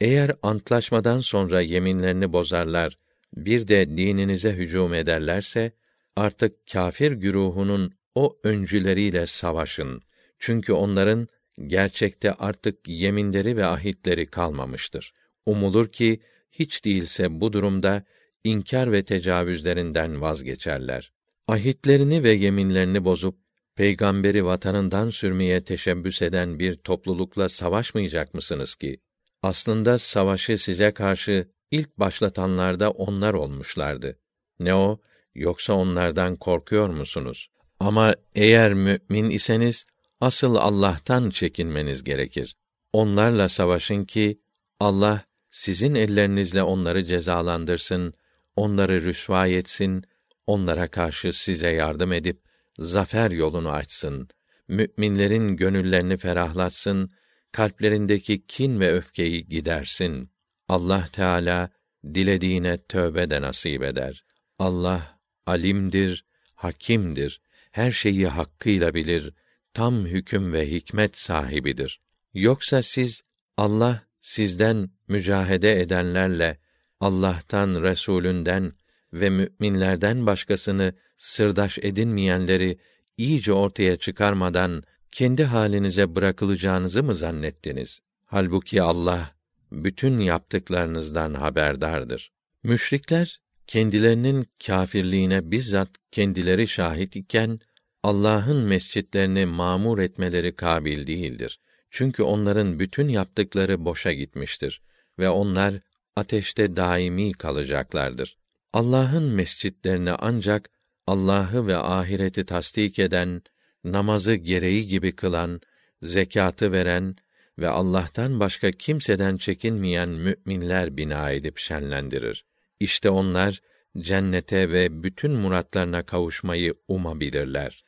Eğer antlaşmadan sonra yeminlerini bozarlar, bir de dininize hücum ederlerse, artık kâfir güruhunun o öncüleriyle savaşın. Çünkü onların gerçekte artık yeminleri ve ahitleri kalmamıştır. Umulur ki hiç değilse bu durumda inkar ve tecavüzlerinden vazgeçerler. Ahitlerini ve yeminlerini bozup peygamberi vatanından sürmeye teşebbüs eden bir toplulukla savaşmayacak mısınız ki? Aslında savaşı size karşı ilk başlatanlarda onlar olmuşlardı. Ne o, yoksa onlardan korkuyor musunuz? Ama eğer mümin iseniz, asıl Allah'tan çekinmeniz gerekir. Onlarla savaşın ki, Allah, sizin ellerinizle onları cezalandırsın, onları rüsva etsin, onlara karşı size yardım edip, zafer yolunu açsın, müminlerin gönüllerini ferahlatsın, kalplerindeki kin ve öfkeyi gidersin. Allah Teala dilediğine tövbe de nasip eder. Allah alimdir, hakimdir. Her şeyi hakkıyla bilir. Tam hüküm ve hikmet sahibidir. Yoksa siz Allah sizden mücahede edenlerle Allah'tan, Resulünden ve müminlerden başkasını sırdaş edinmeyenleri iyice ortaya çıkarmadan kendi halinize bırakılacağınızı mı zannettiniz? Halbuki Allah bütün yaptıklarınızdan haberdardır. Müşrikler kendilerinin kâfirliğine bizzat kendileri şahit iken Allah'ın mescitlerini mamur etmeleri kabil değildir. Çünkü onların bütün yaptıkları boşa gitmiştir ve onlar ateşte daimi kalacaklardır. Allah'ın mescitlerini ancak Allah'ı ve ahireti tasdik eden, namazı gereği gibi kılan, zekatı veren ve Allah'tan başka kimseden çekinmeyen müminler bina edip şenlendirir. İşte onlar cennete ve bütün muratlarına kavuşmayı umabilirler.